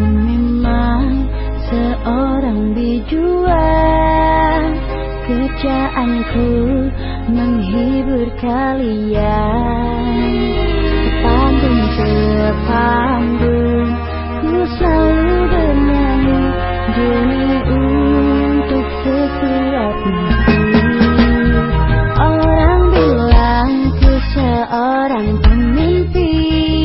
memang seorang bijuan Kerjaanku menghibur kalian. Panggung ke Ku selalu bernyanyi Demi untuk sekuat Orang bilang ku seorang pemimpi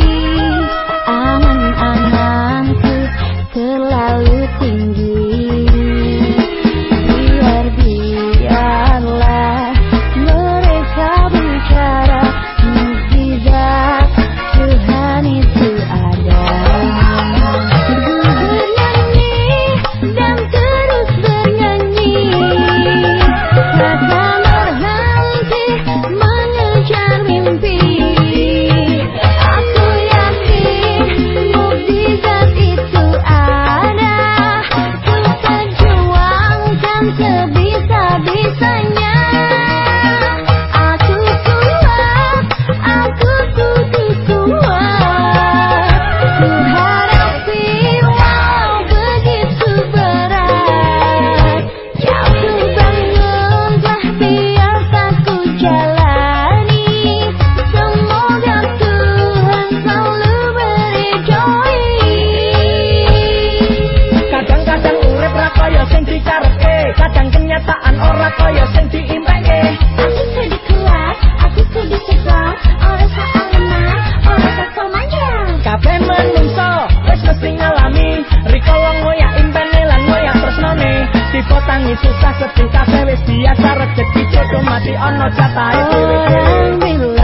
ni sus pinta se vestía charrete, piche, tomate, horno, oh, chata, este